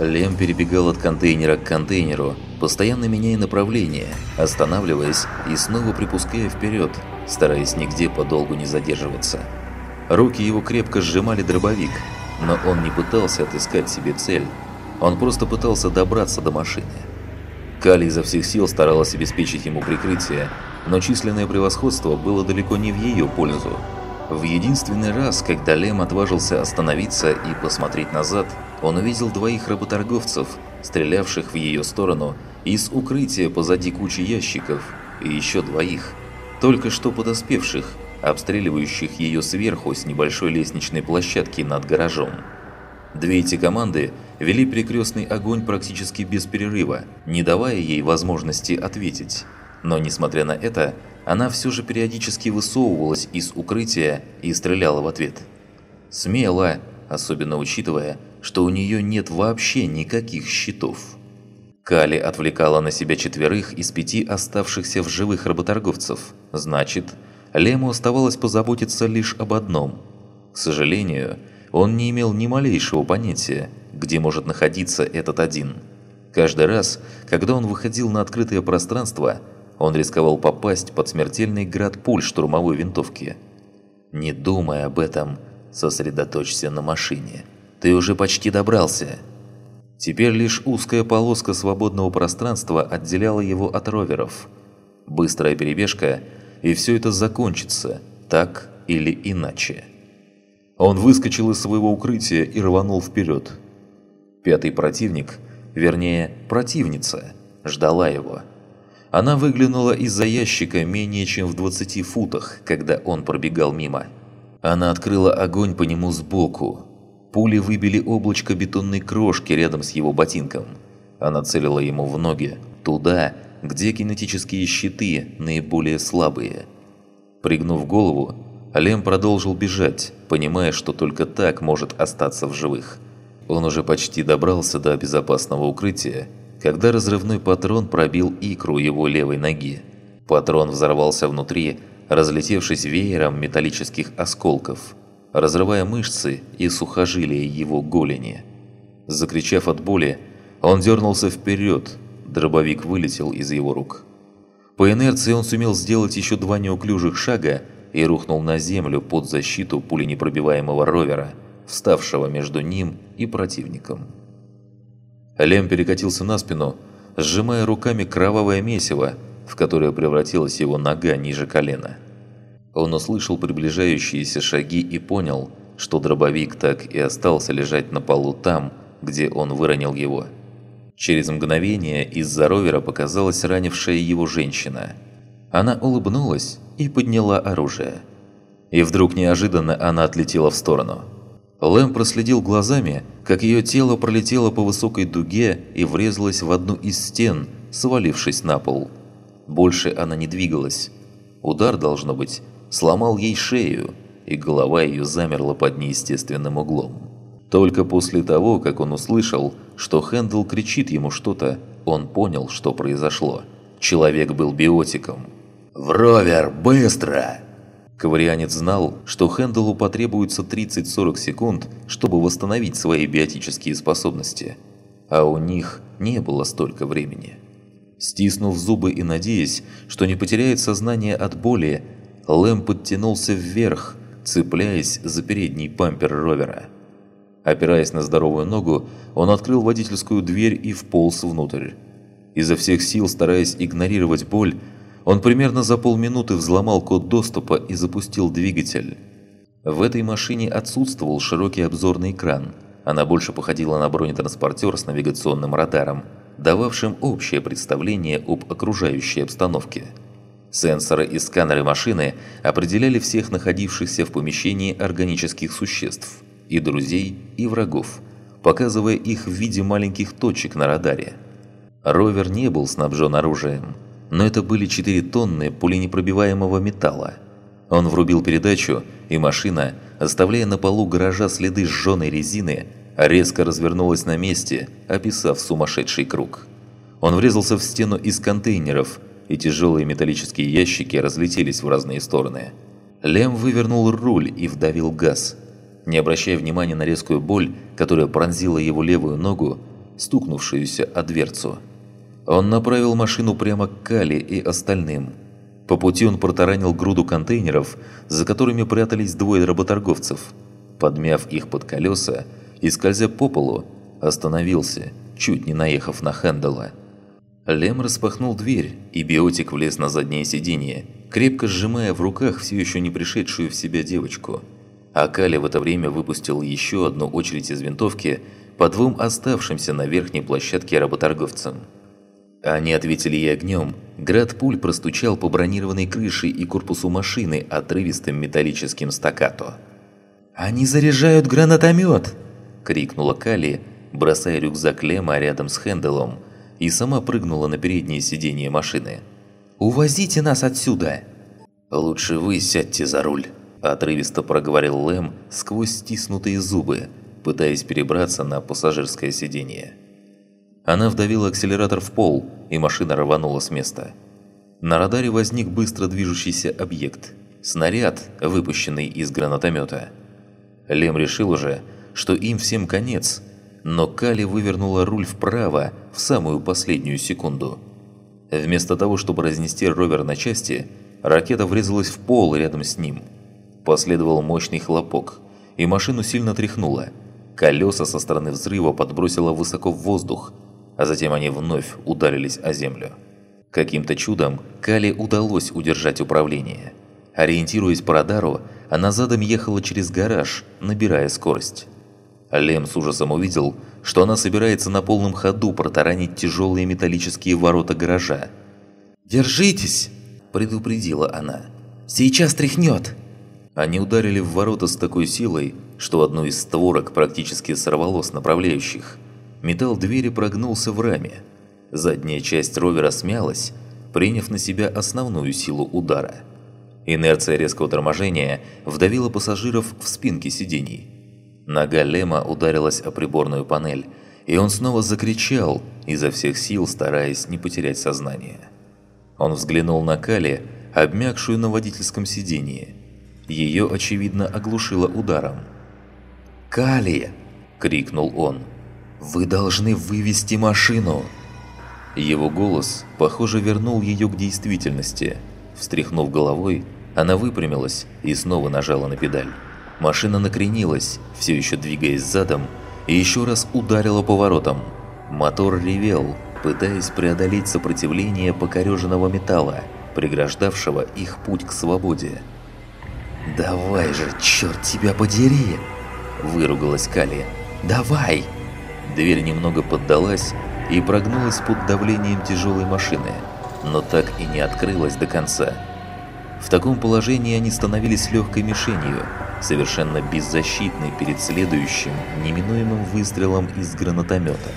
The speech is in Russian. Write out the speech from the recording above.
Лем перебегал от контейнера к контейнеру, постоянно меняя направление, останавливаясь и снова припуская вперед, стараясь нигде подолгу не задерживаться. Руки его крепко сжимали дробовик, но он не пытался отыскать себе цель, он просто пытался добраться до машины. Кали изо всех сил старалась обеспечить ему прикрытие, но численное превосходство было далеко не в ее пользу. В единственный раз, когда Лем отважился остановиться и посмотреть назад, он увидел двоих работорговцев, стрелявших в ее сторону из укрытия позади кучи ящиков, и еще двоих, только что подоспевших, обстреливающих ее сверху с небольшой лестничной площадки над гаражом. Две эти команды вели перекрестный огонь практически без перерыва, не давая ей возможности ответить. Но несмотря на это, она все же периодически высовывалась из укрытия и стреляла в ответ. Смело, особенно учитывая, что у нее нет вообще никаких щитов. Кали отвлекала на себя четверых из пяти оставшихся в живых работорговцев. Значит, Лему оставалось позаботиться лишь об одном. К сожалению, он не имел ни малейшего понятия, где может находиться этот один. Каждый раз, когда он выходил на открытое пространство, он рисковал попасть под смертельный град пуль штурмовой винтовки. Не думай об этом, сосредоточься на машине. Ты уже почти добрался. Теперь лишь узкая полоска свободного пространства отделяла его от роверов. Быстрая перебежка, и все это закончится, так или иначе. Он выскочил из своего укрытия и рванул вперед. Пятый противник, вернее, противница, ждала его. Она выглянула из-за ящика менее чем в 20 футах, когда он пробегал мимо. Она открыла огонь по нему сбоку. Пули выбили облачко бетонной крошки рядом с его ботинком. Она целила ему в ноги, туда, где кинетические щиты наиболее слабые. Пригнув голову, Лем продолжил бежать, понимая, что только так может остаться в живых. Он уже почти добрался до безопасного укрытия, когда разрывной патрон пробил икру его левой ноги. Патрон взорвался внутри, разлетевшись веером металлических осколков, разрывая мышцы и сухожилия его голени. Закричав от боли, он дернулся вперед, дробовик вылетел из его рук. По инерции он сумел сделать еще два неуклюжих шага и рухнул на землю под защиту пуленепробиваемого ровера, вставшего между ним и противником. Лем перекатился на спину, сжимая руками кровавое месиво, в которое превратилась его нога ниже колена. Он услышал приближающиеся шаги и понял, что дробовик так и остался лежать на полу там, где он выронил его. Через мгновение из-за ровера показалась ранившая его женщина. Она улыбнулась и подняла оружие. И вдруг неожиданно она отлетела в сторону. Лэм проследил глазами, как ее тело пролетело по высокой дуге и врезалось в одну из стен, свалившись на пол. Больше она не двигалась. Удар, должно быть, сломал ей шею, и голова ее замерла под неестественным углом. Только после того, как он услышал, что Хэндл кричит ему что-то, он понял, что произошло. Человек был биотиком. «В ровер, быстро!» Коварианец знал, что Хенделу потребуется 30-40 секунд, чтобы восстановить свои биотические способности. А у них не было столько времени. Стиснув зубы и надеясь, что не потеряет сознание от боли, Лэм подтянулся вверх, цепляясь за передний пампер ровера. Опираясь на здоровую ногу, он открыл водительскую дверь и вполз внутрь. Изо всех сил стараясь игнорировать боль, он примерно за полминуты взломал код доступа и запустил двигатель. В этой машине отсутствовал широкий обзорный экран. Она больше походила на бронетранспортер с навигационным радаром, дававшим общее представление об окружающей обстановке. Сенсоры и сканеры машины определяли всех находившихся в помещении органических существ, и друзей, и врагов, показывая их в виде маленьких точек на радаре. Ровер не был снабжен оружием, но это были 4 тонны пуленепробиваемого металла. Он врубил передачу, и машина, оставляя на полу гаража следы сжженной резины, резко развернулась на месте, описав сумасшедший круг. Он врезался в стену из контейнеров, и тяжелые металлические ящики разлетелись в разные стороны. Лем вывернул руль и вдавил газ. Не обращая внимания на резкую боль, которая пронзила его левую ногу, стукнувшуюся о дверцу. Он направил машину прямо к Кали и остальным. По пути он протаранил груду контейнеров, за которыми прятались двое работорговцев. Подмяв их под колеса и скользя по полу, остановился, чуть не наехав на Хэндала. Лем распахнул дверь, и биотик влез на заднее сиденье, крепко сжимая в руках все еще не пришедшую в себя девочку. А Кали в это время выпустил еще одну очередь из винтовки по двум оставшимся на верхней площадке работорговцам. Они ответили ей огнем. Град пуль простучал по бронированной крыше и корпусу машины отрывистым металлическим стаккато. «Они заряжают гранатомет!» – крикнула Кали, бросая рюкзак Лема рядом с Хенделом, и сама прыгнула на переднее сиденье машины. «Увозите нас отсюда!» «Лучше вы сядьте за руль», – отрывисто проговорил Лэм сквозь стиснутые зубы, пытаясь перебраться на пассажирское сиденье. Она вдавила акселератор в пол, и машина рванула с места. На радаре возник быстро движущийся объект – снаряд, выпущенный из гранатомета. Лем решил уже, что им всем конец, но Кали вывернула руль вправо в самую последнюю секунду. Вместо того, чтобы разнести ровер на части, ракета врезалась в пол рядом с ним. Последовал мощный хлопок, и машину сильно тряхнуло. Колеса со стороны взрыва подбросило высоко в воздух – а затем они вновь ударились о землю. Каким-то чудом Кали удалось удержать управление. Ориентируясь по радару, она задом ехала через гараж, набирая скорость. Лем с ужасом увидел, что она собирается на полном ходу протаранить тяжелые металлические ворота гаража. «Держитесь!» – предупредила она. «Сейчас тряхнет!» Они ударили в ворота с такой силой, что одну из створок практически сорвало с направляющих – Металл двери прогнулся в раме. Задняя часть ровера смялась, приняв на себя основную силу удара. Инерция резкого торможения вдавила пассажиров в спинки сидений. Нога Лема ударилась о приборную панель, и он снова закричал, изо всех сил стараясь не потерять сознание. Он взглянул на Кали, обмякшую на водительском сидении. Ее, очевидно, оглушило ударом. «Кали!» – крикнул он. «Вы должны вывести машину!» Его голос, похоже, вернул ее к действительности. Встряхнув головой, она выпрямилась и снова нажала на педаль. Машина накренилась, все еще двигаясь задом, и еще раз ударила поворотом. Мотор ревел, пытаясь преодолеть сопротивление покореженного металла, преграждавшего их путь к свободе. «Давай же, черт тебя подери!» – выругалась Кали. «Давай!» Дверь немного поддалась и прогнулась под давлением тяжелой машины, но так и не открылась до конца. В таком положении они становились легкой мишенью, совершенно беззащитной перед следующим, неминуемым выстрелом из гранатомета.